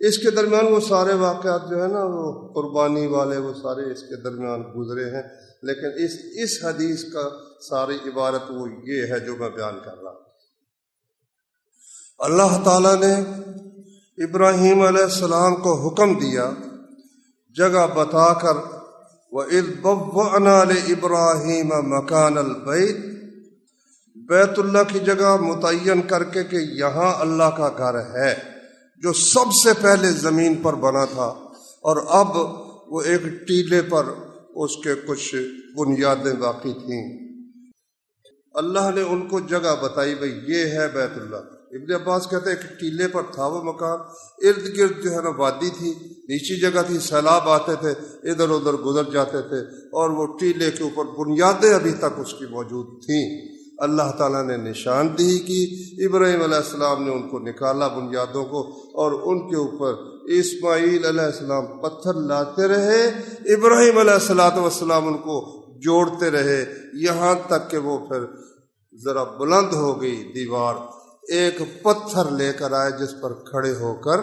اس کے درمیان وہ سارے واقعات جو ہے نا، وہ قربانی والے، وہ سارے اس کے درمیان گزرے ہیں۔ لیکن اس اس حدیث کا ساری عبارت وہ یہ ہے جو میں بیان کر رہا ہوں۔ اللہ تعالیٰ نے ابراہیم علیہ السلام کو حکم دیا، جگہ بتا کر وہ ابراہیم مکان البیت بیت اللہ کی جگہ متعین کر کے کہ یہاں اللہ کا گھر ہے، جو سب سے پہلے زمین پر بنا تھا۔ اور اب وہ ایک ٹیلے پر اس کے کچھ بنیادیں باقی تھیں۔ اللہ نے ان کو جگہ بتائی بھائی یہ ہے بیت اللہ۔ ابن عباس کہتے ہیں کہ ٹیلے پر تھا وہ مکان۔ ارد گرد جو ہے نا وادی تھی، نیچی جگہ تھی، سیلاب آتے تھے، ادھر ادھر گزر جاتے تھے۔ اور وہ ٹیلے کے اوپر بنیادیں ابھی تک اس کی موجود تھیں۔ اللہ تعالیٰ نے نشاندہی کی، ابراہیم علیہ السلام نے ان کو نکالا بنیادوں کو اور ان کے اوپر اسماعیل علیہ السلام پتھر لاتے رہے، ابراہیم علیہ السلام والسلام ان کو جوڑتے رہے۔ یہاں تک کہ وہ پھر ذرا بلند ہو گئی دیوار، ایک پتھر لے کر آئے جس پر کھڑے ہو کر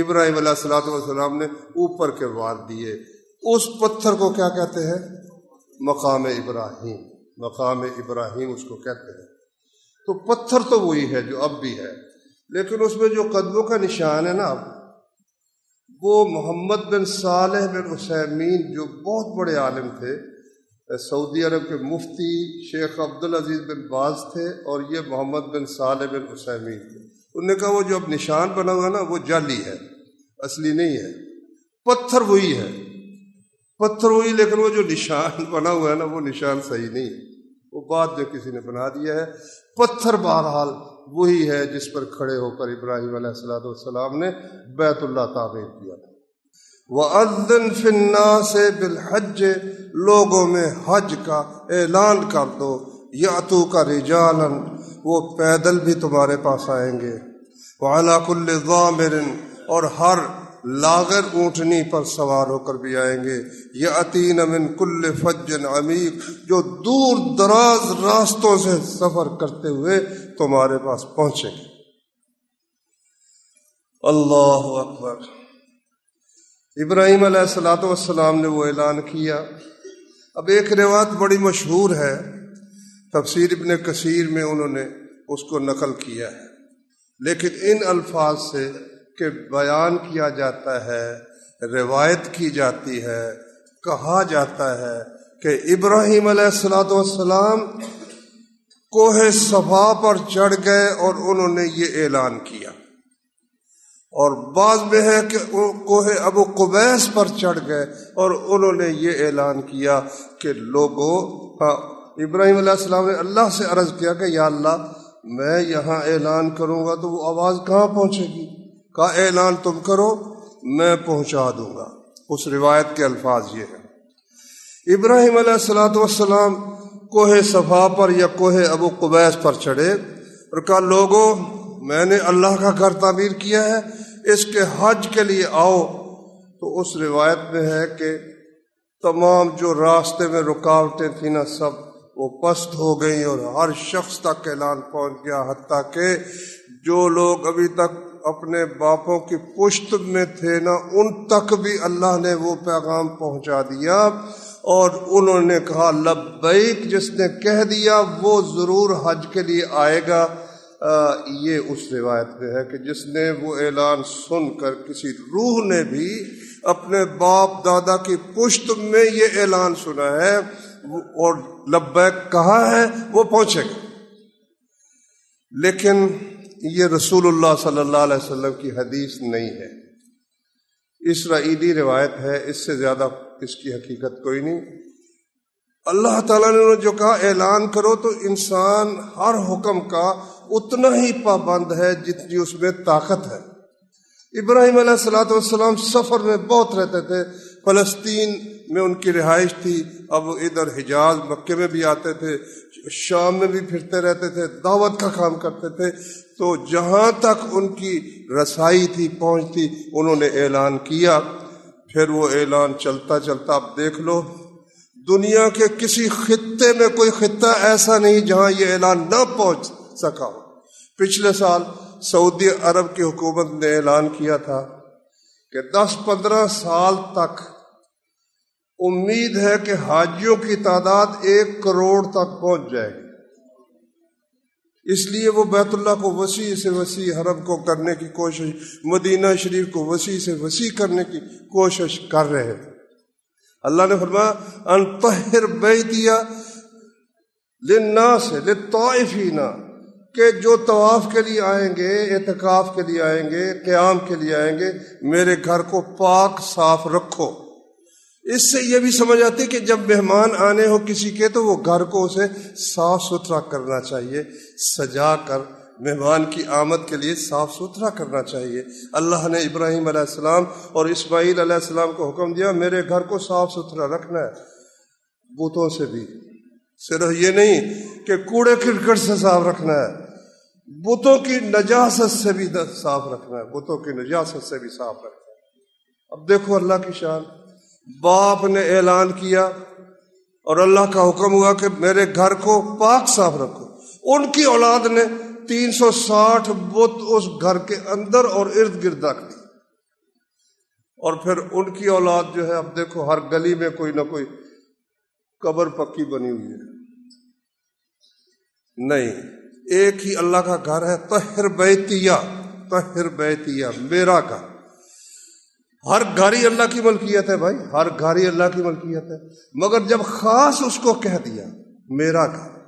ابراہیم علیہ السلام والسلام نے اوپر کے وار دیے۔ اس پتھر کو کیا کہتے ہیں؟ مقام ابراہیم۔ مقام ابراہیم اس کو کہتے ہیں۔ تو پتھر تو وہی ہے جو اب بھی ہے، لیکن اس میں جو قدموں کا نشان ہے نا اب وہ محمد بن صالح بن عثیمین جو بہت بڑے عالم تھے، سعودی عرب کے مفتی شیخ عبدالعزیز بن باز تھے اور یہ محمد بن صالح بن حسین تھے۔ انہوں نے کہا وہ جو اب نشان بنا ہوا نا، وہ جعلی ہے، اصلی نہیں ہے۔ پتھر وہی ہے۔ پتھر وہی لیکن وہ جو نشان بنا ہوا ہے نا، وہ نشان صحیح نہیں وہ بات جو کسی نے بنا دیا ہے، پتھر بہرحال وہی ہے جس پر کھڑے ہو کر ابراہیم علیہ السلام والسلام نے بیت اللہ تعمیر کیا۔ تھا وہ ادن فنا سے بالحج، لوگوں میں حج کا اعلان کر دو۔ یا تو کا رجالن وہ پیدل بھی تمہارے پاس آئیں گے۔ وہ کل ضامرن اور ہر لاغر اونٹنی پر سوار ہو کر بھی آئیں گے۔ یہ عطین امن کل فجن عمیق، جو دور دراز راستوں سے سفر کرتے ہوئے تمہارے پاس پہنچیں گے۔ اللہ اکبر۔ ابراہیم علیہ السلاۃ والسلام نے وہ اعلان کیا۔ اب ایک روایت بڑی مشہور ہے۔ تفسیر ابن کثیر میں انہوں نے اس کو نقل کیا ہے۔ لیکن ان الفاظ سے کہ بیان کیا جاتا ہے، روایت کی جاتی ہے، کہا جاتا ہے کہ ابراہیم علیہ السلاۃ والسلام کوہ صفا پر چڑھ گئے اور انہوں نے یہ اعلان کیا۔ اور بعض میں ہے کہ کوہ ابو قبیس پر چڑھ گئے اور انہوں نے یہ اعلان کیا کہ لوگوں ہاں، ابراہیم علیہ السلام نے اللہ سے عرض کیا کہ یا اللہ میں یہاں اعلان کروں گا تو وہ آواز کہاں پہنچے گی؟ کا اعلان تم کرو، میں پہنچا دوں گا۔ اس روایت کے الفاظ یہ ہیں۔ ابراہیم علیہ السلاۃ والسلام کوہ صفا پر یا کوہ ابو قبیس پر چڑھے اور کہا لوگوں میں نے اللہ کا گھر تعمیر کیا ہے، اس کے حج کے لیے آؤ۔ تو اس روایت میں ہے کہ تمام جو راستے میں رکاوٹیں تھیں نا، سب وہ پست ہو گئی اور ہر شخص تک اعلان پہنچ گیا۔ حتیٰ کہ جو لوگ ابھی تک اپنے باپوں کی پشت میں تھے نا، ان تک بھی اللہ نے وہ پیغام پہنچا دیا اور انہوں نے کہا، لبیک، جس نے کہہ دیا وہ ضرور حج کے لیے آئے گا۔ یہ اس روایت میں ہے کہ جس نے وہ اعلان سن کر کسی روح نے بھی اپنے باپ دادا کی پشت میں یہ اعلان سنا ہے، اور لبیک کہا ہے؟ وہ پہنچے گا۔ لیکن یہ رسول اللہ صلی اللہ علیہ وسلم کی حدیث نہیں ہے۔ اسرائیلی روایت ہے، اس سے زیادہ اس کی حقیقت کوئی نہیں۔ اللہ تعالیٰ نے جو کہا، اعلان کرو تو انسان ہر حکم کا اتنا ہی پابند ہے جتنی اس میں طاقت ہے۔ ابراہیم علیہ السلاۃ والسلام سفر میں بہت رہتے تھے، فلسطین میں ان کی رہائش تھی۔ اب ادھر حجاز مکے میں بھی آتے تھے، شام میں بھی پھرتے رہتے تھے، دعوت کا کام کرتے تھے۔ تو جہاں تک ان کی رسائی تھی، پہنچ تھی، انہوں نے اعلان کیا۔ پھر وہ اعلان چلتا چلتا آپ دیکھ لو، دنیا کے کسی خطے میں کوئی خطہ ایسا نہیں جہاں یہ اعلان نہ پہنچ سکا ہو۔ پچھلے سال سعودی عرب کی حکومت نے اعلان کیا تھا کہ دس پندرہ سال تک امید ہے کہ حاجیوں کی تعداد ایک کروڑ تک پہنچ جائے گی۔ اس لیے وہ بیت اللہ کو وسیع سے وسیع حرم کو کرنے کی کوشش، مدینہ شریف کو وسیع سے وسیع کرنے کی کوشش کر رہے تھے۔ اللہ نے فرمایا انتہر بیتیا لنا سے لطائفینا کہ جو طواف کے لیے آئیں گے، اعتکاف کے لیے آئیں گے، قیام کے لیے آئیں گے، میرے گھر کو پاک صاف رکھو۔ اس سے یہ بھی سمجھ آتی کہ جب مہمان آنے ہو کسی کے تو وہ گھر کو اسے صاف ستھرا کرنا چاہیے، سجا کر مہمان کی آمد کے لیے صاف ستھرا کرنا چاہیے۔ اللہ نے ابراہیم علیہ السلام اور اسماعیل علیہ السلام کو حکم دیا، میرے گھر کو صاف ستھرا رکھنا ہے۔ بوتوں سے بھی۔ صرف یہ نہیں کہ کوڑے کرکٹ سے صاف رکھنا ہے، بتوں کی نجاست سے بھی صاف رکھنا ہے۔ بتوں کی نجاست سے بھی صاف رکھنا ہے۔ اب دیکھو اللہ کی شان۔ باپ نے اعلان کیا اور اللہ کا حکم ہوا کہ میرے گھر کو پاک صاف رکھو۔ ان کی اولاد نے تین سو ساٹھ بت اس گھر کے اندر اور ارد گرد رکھ دی۔ اور پھر ان کی اولاد جو ہے، اب دیکھو، ہر گلی میں کوئی نہ کوئی قبر پکی بنی ہوئی ہے۔ نہیں، ایک ہی اللہ کا گھر ہے تہر بیتیا تہر بیتیا میرا گھر۔ ہر گھر ہی اللہ کی ملکیت ہے بھائی، ہر گھر ہی اللہ کی ملکیت ہے۔ مگر جب خاص اس کو کہہ دیا، میرا گھر،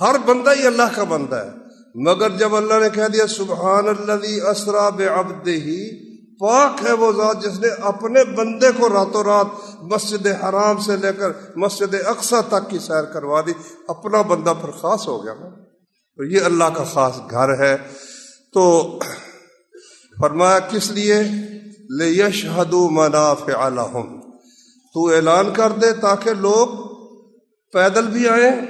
ہر بندہ ہی اللہ کا بندہ ہے۔ مگر جب اللہ نے کہہ دیا، سبحان اللہ اسرا بے ہی پاک ہے وہ ذات جس نے اپنے بندے کو راتوں رات مسجد حرام سے لے کر مسجد اقسا تک کی سیر کروا دی۔ اپنا بندہ پھر خاص ہو گیا نا۔ تو یہ اللہ کا خاص گھر ہے۔ تو فرمایا، کس لیے؟ لے یش حدو مناف تو اعلان کر دے تاکہ لوگ پیدل بھی آئیں۔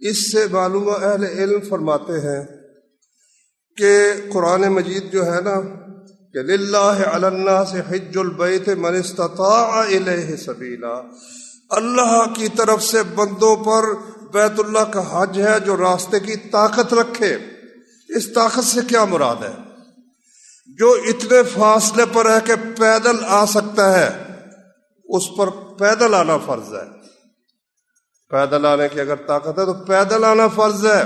اس سے معلوم اہل علم فرماتے ہیں کہ قرآن مجید جو ہے نا، کہ للہ اللہ سے حج البیت من استطاع الیہ سبیلا۔ اللہ کی طرف سے بندوں پر بیت اللہ کا حج ہے جو راستے کی طاقت رکھے۔ اس طاقت سے کیا مراد ہے؟ جو اتنے فاصلے پر ہے کہ پیدل آ سکتا ہے، اس پر پیدل آنا فرض ہے۔ پیدل آنے کی اگر طاقت ہے تو پیدل آنا فرض ہے۔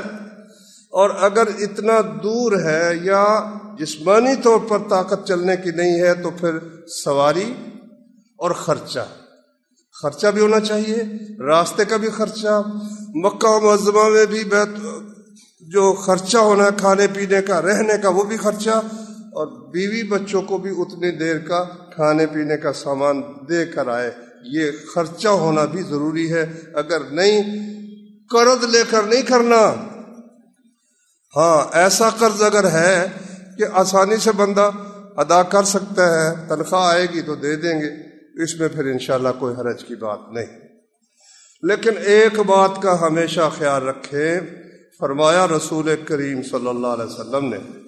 اور اگر اتنا دور ہے یا جسمانی طور پر طاقت چلنے کی نہیں ہے تو پھر سواری اور خرچہ۔ خرچہ بھی ہونا چاہیے، راستے کا بھی خرچہ، مکہ معظمہ میں بھی جو خرچہ ہونا ہے کھانے پینے کا، رہنے کا، وہ بھی خرچہ۔ اور بیوی بچوں کو بھی اتنی دیر کا کھانے پینے کا سامان دے کر آئے۔ یہ خرچہ ہونا بھی ضروری ہے۔ اگر نہیں، قرض لے کر نہیں کرنا۔ ہاں ایسا قرض اگر ہے کہ آسانی سے بندہ ادا کر سکتا ہے، تنخواہ آئے گی تو دے دیں گے۔ اس میں پھر انشاءاللہ کوئی حرج کی بات نہیں۔ لیکن ایک بات کا ہمیشہ خیال رکھیں، فرمایا رسول کریم صلی اللہ علیہ وسلم نے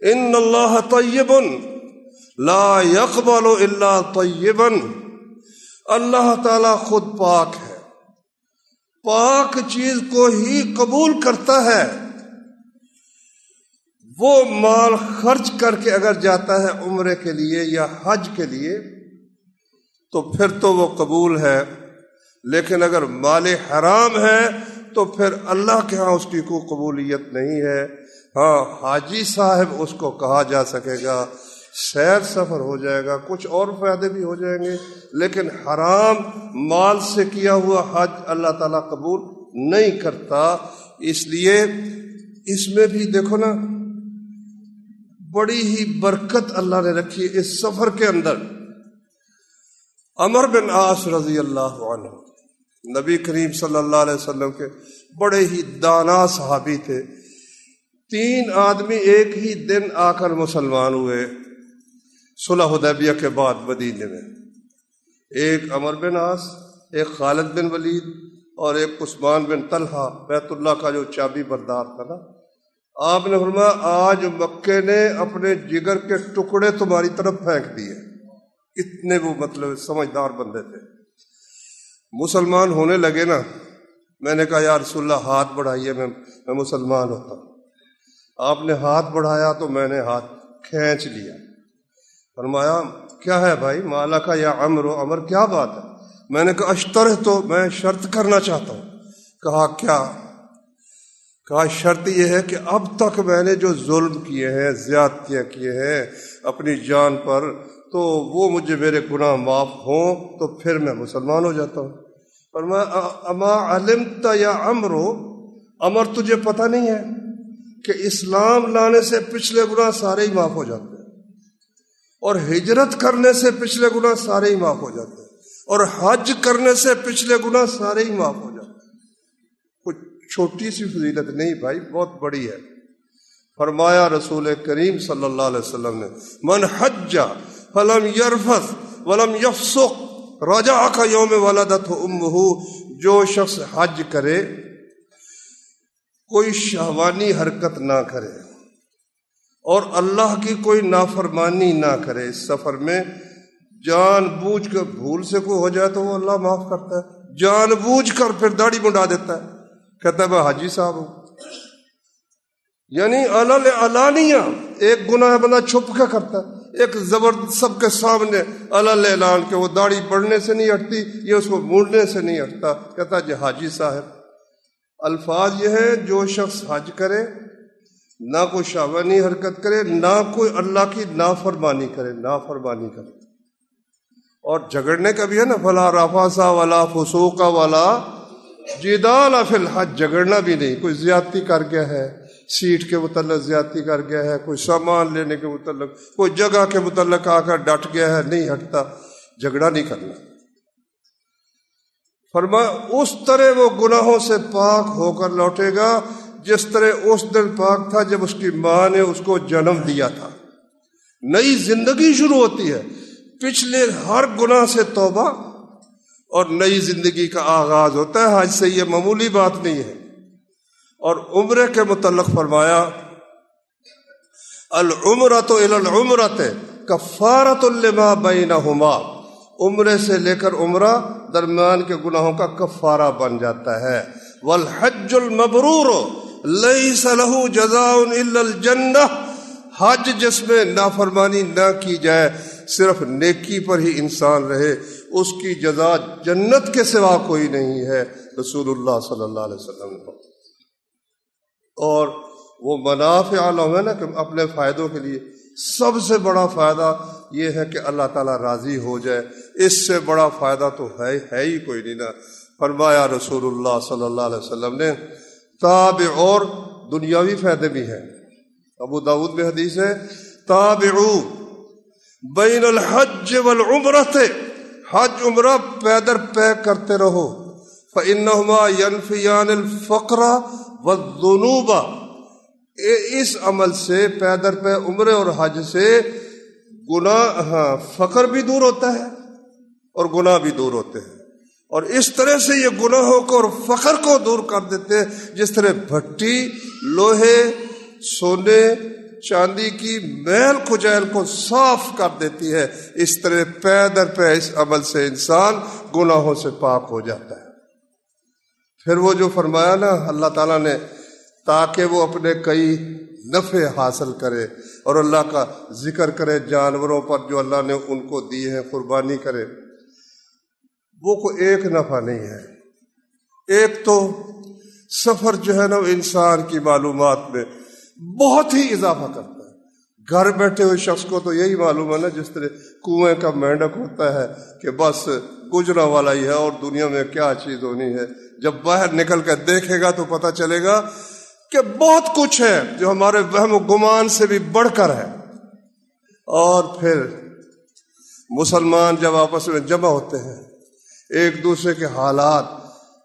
ان اللہ طیب لا يقبل الا طیبا اللہ تعالی خود پاک ہے۔ پاک چیز کو ہی قبول کرتا ہے۔ وہ مال خرچ کر کے اگر جاتا ہے عمرے کے لیے یا حج کے لیے، تو پھر تو وہ قبول ہے۔ لیکن اگر مال حرام ہے، تو پھر اللہ کے ہاں اس کی کوئی قبولیت نہیں ہے۔ ہاں۔ حاجی صاحب اس کو کہا جا سکے گا سیر سفر ہو جائے گا، کچھ اور فائدے بھی ہو جائیں گے، لیکن حرام مال سے کیا ہوا حج اللہ تعالیٰ قبول نہیں کرتا۔ اس لیے اس میں بھی دیکھو نا، بڑی ہی برکت اللہ نے رکھی اس سفر کے اندر۔ امر بن آس رضی اللہ عنہ، نبی کریم صلی اللہ علیہ وسلم کے بڑے ہی دانا صحابی تھے۔ تین آدمی ایک ہی دن آ کر مسلمان ہوئے، صلح حدیبیہ کے بعد مدینے میں۔ ایک امر بن آس ایک خالد بن ولید اور ایک عثمان بن طلحہ، بیت اللہ کا جو چابی بردار تھا نا۔ آپ نے فرمایا، آج مکے نے اپنے جگر کے ٹکڑے تمہاری طرف پھینک دیے۔ اتنے وہ مطلب سمجھدار بندے تھے۔ مسلمان ہونے لگے نا، میں نے کہا، یا رسول اللہ، ہاتھ بڑھائیے، میں میں مسلمان ہوتا ہوں۔ آپ نے ہاتھ بڑھایا تو میں نے ہاتھ کھینچ لیا۔ فرمایا، کیا ہے بھائی؟ مالا کا یا امر و امر کیا بات ہے؟ میں نے کہا اشتر تو میں شرط کرنا چاہتا ہوں۔ کہا، کیا؟ کہا، شرط یہ ہے کہ اب تک میں نے جو ظلم کیے ہیں، زیادتیاں کیے ہیں اپنی جان پر، تو وہ مجھے میرے گناہ معاف ہوں تو پھر میں مسلمان ہو جاتا ہوں۔ اور میں اما علمتا یا امر امر تجھے پتہ نہیں ہے؟ کہ اسلام لانے سے پچھلے گناہ سارے ہی معاف ہو جاتے ہیں۔ اور ہجرت کرنے سے پچھلے گناہ سارے ہی معاف ہو جاتے ہیں۔ اور حج کرنے سے پچھلے گناہ سارے ہی معاف ہو جاتے ہیں۔ کچھ چھوٹی سی فضیلت نہیں بھائی، بہت بڑی ہے۔ فرمایا رسول کریم صلی اللہ علیہ وسلم نے، من حجہ فلم یرفت ولم یفسق رجا کا یوم ولادت جو شخص حج کرے کوئی شہوانی حرکت نہ کرے اور اللہ کی کوئی نافرمانی نہ کرے اس سفر میں جان بوجھ کر بھول سے کوئی ہو جائے تو وہ اللہ معاف کرتا ہے۔ جان بوجھ کر پھر داڑھی منڈا دیتا ہے۔ کہتا ہے، میں حاجی صاحب ہوں۔ یعنی علانیہ، ایک گناہ بندہ چھپ کے کرتا ہے۔ ایک زبر سب کے سامنے اللہ اعلان کے وہ داڑھی پڑھنے سے نہیں ہٹتی یہ اس کو مونڈنے سے نہیں ہٹتا۔ کہتا جی حاجی صاحب۔ الفاظ یہ ہے جو شخص حج کرے، نہ کوئی شاوانی حرکت کرے، نہ کوئی اللہ کی نافرمانی کرے نافرمانی کرے۔ اور جگڑنے کا بھی ہے نا، فلا رافاسا والا فسوقا والا جیدال فی الحج جگڑنا بھی نہیں۔ کوئی زیادتی کر گیا ہے، سیٹ کے متعلق زیادتی کر گیا ہے، کوئی سامان لینے کے متعلق، کوئی جگہ کے متعلق آ کر ڈٹ گیا ہے، نہیں ہٹتا۔ جھگڑا نہیں کرنا۔ فرما اس طرح وہ گناہوں سے پاک ہو کر لوٹے گا جس طرح اس دن پاک تھا جب اس کی ماں نے اس کو جنم دیا تھا۔ نئی زندگی شروع ہوتی ہے۔ پچھلے ہر گناہ سے توبہ اور نئی زندگی کا آغاز ہوتا ہے۔ حج سے یہ معمولی بات نہیں ہے۔ اور عمرے کے متعلق فرمایا العمرت العمرت کفارت الما بینہما۔ عمرے سے لے کر عمرہ درمیان کے گناہوں کا کفارہ بن جاتا ہے۔ والحج المبرور لیس له جزاء الا الجنہ حج جس میں نافرمانی نہ کی جائے، صرف نیکی پر ہی انسان رہے، اس کی جزا جنت کے سوا کوئی نہیں ہے۔ رسول اللہ صلی اللہ علیہ وسلم اور وہ منافع عالم ہے نا کہ اپنے فائدوں کے لیے سب سے بڑا فائدہ یہ ہے کہ اللہ تعالیٰ راضی ہو جائے۔ اس سے بڑا فائدہ تو ہے ہے ہی کوئی نہیں نا۔ فرمایا رسول اللہ صلی اللہ علیہ وسلم نے تاب اور دنیاوی فائدے بھی ہیں۔ ابو داود میں حدیث ہے، تابعو بین الحج والعمرت حج، عمرہ پیدر پے کرتے رہو۔ فَإِنَّهُمَا يَنْفِيَانِ الْفَقْرَ وَالذُّنُوبَ۔ اس عمل سے، پیدر پہ عمرے اور حج سے گناہ ہاں فقر بھی دور ہوتا ہے اور گناہ بھی دور ہوتے ہیں۔ اور اس طرح سے یہ گناہوں کو اور فخر کو دور کر دیتے ہیں۔ جس طرح بھٹی، لوہے، سونے، چاندی کی میل کجیل کو صاف کر دیتی ہے، اس طرح پے در پہ اس عمل سے انسان گناہوں سے پاک ہو جاتا ہے۔ پھر وہ جو فرمایا نا، اللہ تعالیٰ نے تاکہ وہ اپنے کئی نفع حاصل کرے اور اللہ کا ذکر کرے جانوروں پر جو اللہ نے ان کو دی ہے قربانی کرے۔ وہ کوئی ایک نفع نہیں ہے۔ ایک تو سفر جو ہے نا انسان کی معلومات میں بہت ہی اضافہ کرتا ہے۔ گھر بیٹھے ہوئے شخص کو تو یہی معلوم ہے نا جس طرح کنویں کا مینڈک ہوتا ہے کہ بس گجرا والا ہی ہے اور دنیا میں کیا چیز ہونی ہے۔ جب باہر نکل کر دیکھے گا تو پتہ چلے گا کہ بہت کچھ ہے جو ہمارے وہم و گمان سے بھی بڑھ کر ہے۔ اور پھر مسلمان جب آپس میں جمع ہوتے ہیں، ایک دوسرے کے حالات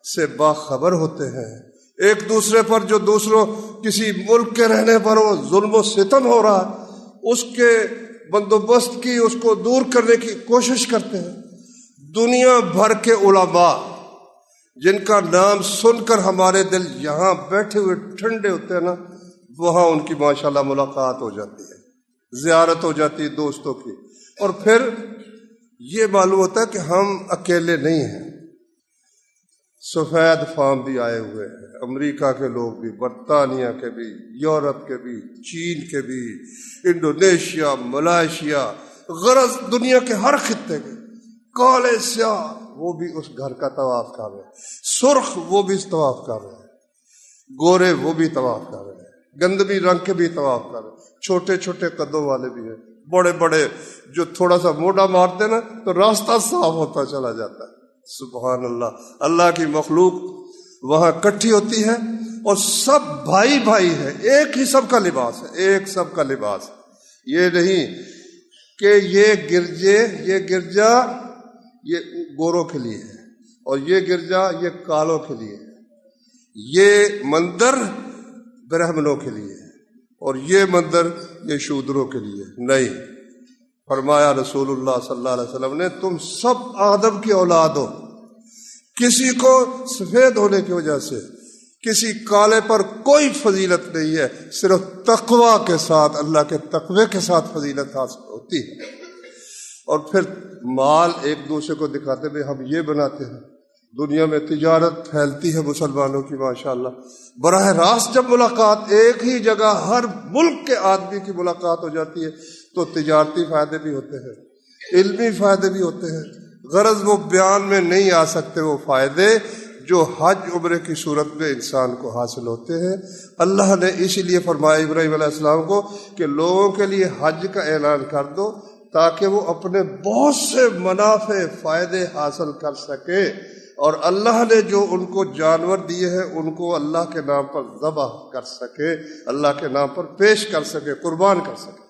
سے باخبر ہوتے ہیں۔ ایک دوسرے پر جو دوسروں کسی ملک کے رہنے پر وہ ظلم و ستم ہو رہا اس کے بندوبست کی، اس کو دور کرنے کی کوشش کرتے ہیں۔ دنیا بھر کے علماء جن کا نام سن کر ہمارے دل یہاں بیٹھے ہوئے ٹھنڈے ہوتے ہیں نا، وہاں ان کی ماشاءاللہ ملاقات ہو جاتی ہے، زیارت ہو جاتی ہے دوستوں کی۔ اور پھر یہ معلوم ہوتا ہے کہ ہم اکیلے نہیں ہیں۔ سفید فارم بھی آئے ہوئے ہیں، امریکہ کے لوگ بھی، برطانیہ کے بھی، یورپ کے بھی، چین کے بھی، انڈونیشیا، ملائیشیا، غرض دنیا کے ہر خطے کے کالے سیاہ وہ بھی اس گھر کا طواف کر رہے ہیں۔ سرخ وہ بھی طواف کر رہے ہیں۔ گورے وہ بھی طواف کر رہے ہیں۔ گندمی رنگ کے بھی طواف کر رہے ہیں۔ چھوٹے چھوٹے قدوں والے بھی ہیں۔ بڑے بڑے جو تھوڑا سا موڈا مارتے نا، تو راستہ صاف ہوتا چلا جاتا ہے۔ سبحان اللہ۔ اللہ کی مخلوق وہاں کٹھی ہوتی ہے اور سب بھائی بھائی ہے ایک ہی سب کا لباس ہے۔ ایک سب کا لباس یہ نہیں کہ یہ گرجے، یہ گرجا، یہ گوروں کے لیے ہے اور یہ گرجا، یہ کالوں کے لیے ہے۔ یہ مندر برہمنوں کے لیے ہے اور یہ مندر یہ شودروں کے لیے نہیں۔ فرمایا رسول اللہ صلی اللہ علیہ وسلم نے، تم سب آدم کی اولاد ہو۔ کسی کو سفید ہونے کی وجہ سے، کسی کالے پر کوئی فضیلت نہیں ہے، صرف تقوا کے ساتھ، اللہ کے تقوی کے ساتھ فضیلت حاصل ہوتی ہے۔ اور پھر مال ایک دوسرے کو دکھاتے ہوئے ہم یہ بناتے ہیں، دنیا میں تجارت پھیلتی ہے مسلمانوں کی، ماشاءاللہ۔ براہ راست جب ملاقات ایک ہی جگہ ہر ملک کے آدمی کی ملاقات ہو جاتی ہے، تو تجارتی فائدے بھی ہوتے ہیں، علمی فائدے بھی ہوتے ہیں۔ غرض وہ بیان میں نہیں آ سکتے وہ فائدے جو حج عمرے کی صورت میں انسان کو حاصل ہوتے ہیں۔ اللہ نے اسی لیے فرمایا ابراہیم علیہ السلام کو کہ لوگوں کے لیے حج کا اعلان کر دو تاکہ وہ اپنے بہت سے منافع فائدے حاصل کر سکے اور اللہ نے جو ان کو جانور دیے ہیں، ان کو اللہ کے نام پر ذبح کر سکے، اللہ کے نام پر پیش کر سکے، قربان کر سکے۔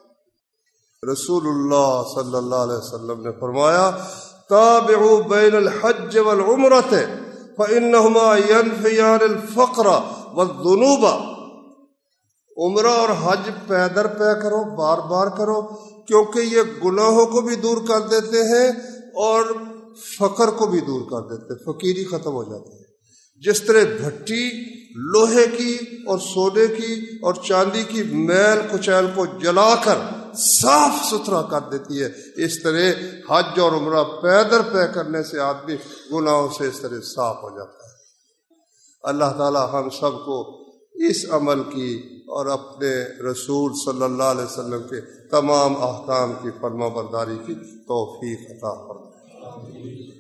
رسول اللہ صلی اللہ علیہ وسلم نے فرمایا، تابعوا بین الحج والعمرت فإنهما ينفيان الفقر والذنوب۔ عمرہ اور حج پیدر پہ کرو، بار بار کرو۔ کیونکہ یہ گناہوں کو بھی دور کر دیتے ہیں اور فقر کو بھی دور کر دیتے فقیری ختم ہو جاتی ہے۔ جس طرح بھٹی لوہے کی اور سونے کی اور چاندی کی میل کچیل کو جلا کر صاف ستھرا کر دیتی ہے، اس طرح حج اور عمرہ پیدر پے کرنے سے آدمی گناہوں سے اس طرح صاف ہو جاتا ہے۔ اللہ تعالی ہم سب کو اس عمل کی اور اپنے رسول صلی اللہ علیہ وسلم کے تمام احکام کی فرما برداری کی توفیق عطا فرمائے۔